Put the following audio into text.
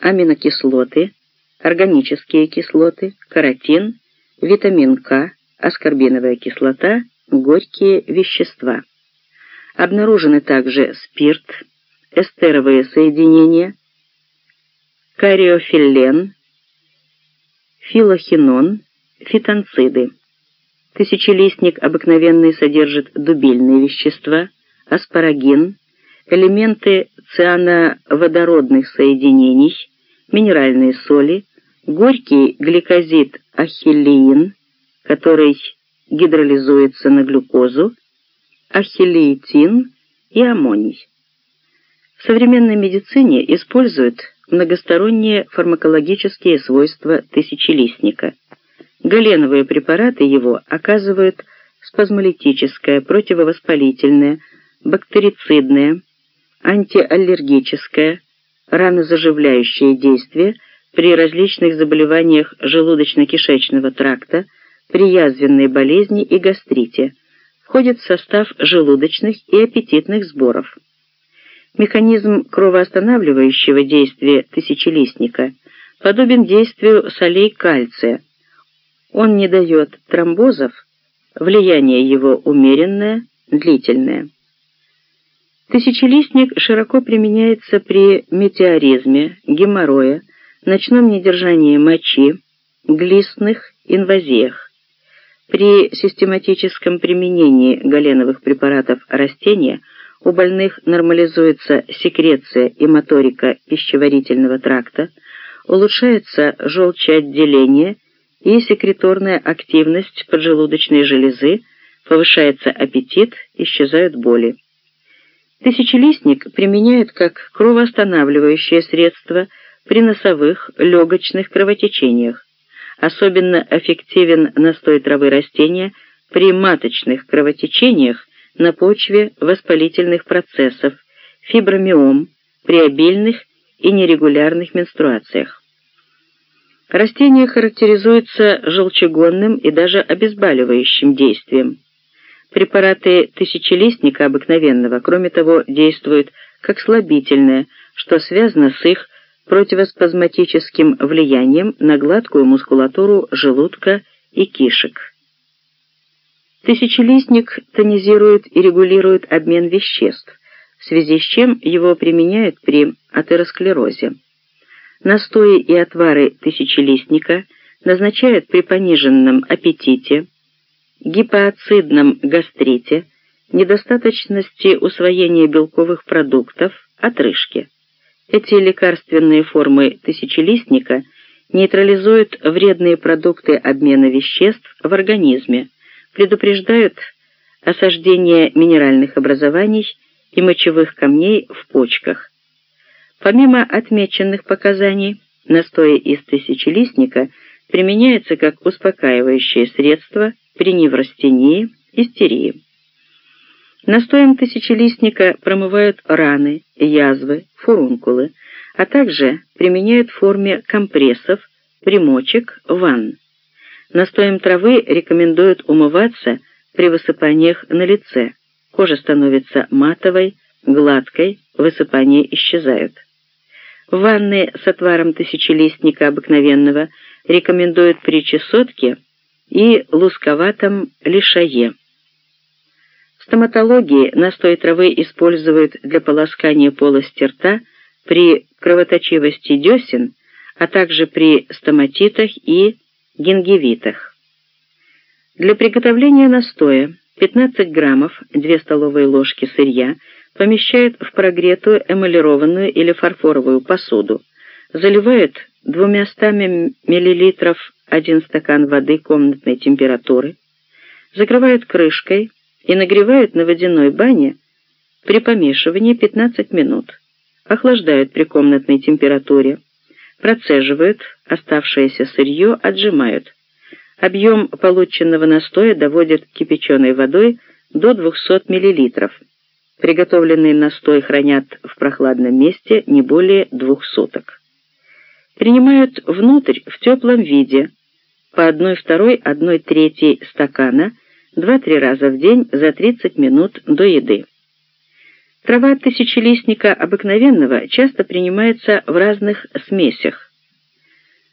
аминокислоты, органические кислоты, каротин, витамин К, аскорбиновая кислота, горькие вещества. Обнаружены также спирт, эстеровые соединения, кариофиллен, филохинон, фитонциды. Тысячелистник обыкновенный содержит дубильные вещества, аспарагин, элементы циановодородных соединений, минеральные соли, горький гликозид ахиллеин, который гидролизуется на глюкозу, ахиллеитин и аммоний. В современной медицине используют многосторонние фармакологические свойства тысячелистника. Галеновые препараты его оказывают спазмолитическое, противовоспалительное, бактерицидное, антиаллергическое, ранозаживляющее действие при различных заболеваниях желудочно-кишечного тракта, при язвенной болезни и гастрите, входит в состав желудочных и аппетитных сборов. Механизм кровоостанавливающего действия тысячелистника подобен действию солей кальция. Он не дает тромбозов, влияние его умеренное, длительное. Тысячелистник широко применяется при метеоризме, геморрое, ночном недержании мочи, глистных инвазиях. При систематическом применении галеновых препаратов растения у больных нормализуется секреция и моторика пищеварительного тракта, улучшается желчеотделение и секреторная активность поджелудочной железы, повышается аппетит, исчезают боли. Тысячелистник применяют как кровоостанавливающее средство при носовых, легочных кровотечениях. Особенно эффективен настой травы растения при маточных кровотечениях на почве воспалительных процессов, фибромиом, при обильных и нерегулярных менструациях. Растение характеризуется желчегонным и даже обезболивающим действием. Препараты тысячелистника обыкновенного, кроме того, действуют как слабительное, что связано с их противоспазматическим влиянием на гладкую мускулатуру желудка и кишек. Тысячелистник тонизирует и регулирует обмен веществ, в связи с чем его применяют при атеросклерозе. Настои и отвары тысячелистника назначают при пониженном аппетите, гипоацидном гастрите, недостаточности усвоения белковых продуктов, отрыжке. Эти лекарственные формы тысячелистника нейтрализуют вредные продукты обмена веществ в организме, предупреждают осаждение минеральных образований и мочевых камней в почках. Помимо отмеченных показаний, настои из тысячелистника применяется как успокаивающее средство – при неврастении, истерии. Настоем тысячелистника промывают раны, язвы, фурункулы, а также применяют в форме компрессов, примочек, ванн. Настоем травы рекомендуют умываться при высыпаниях на лице. Кожа становится матовой, гладкой, высыпания исчезают. Ванны с отваром тысячелистника обыкновенного рекомендуют при чесотке и лусковатом лишае. В стоматологии настой травы используют для полоскания полости рта при кровоточивости десен, а также при стоматитах и гингивитах. Для приготовления настоя 15 граммов 2 столовые ложки сырья помещают в прогретую эмалированную или фарфоровую посуду, заливают 200 миллилитров 1 стакан воды комнатной температуры, закрывают крышкой и нагревают на водяной бане при помешивании 15 минут, охлаждают при комнатной температуре, процеживают, оставшееся сырье отжимают. Объем полученного настоя доводят кипяченой водой до 200 мл. Приготовленный настой хранят в прохладном месте не более двух суток. Принимают внутрь в теплом виде, по 1 второй 1 третьей стакана 2-3 раза в день за 30 минут до еды. Трава тысячелистника обыкновенного часто принимается в разных смесях,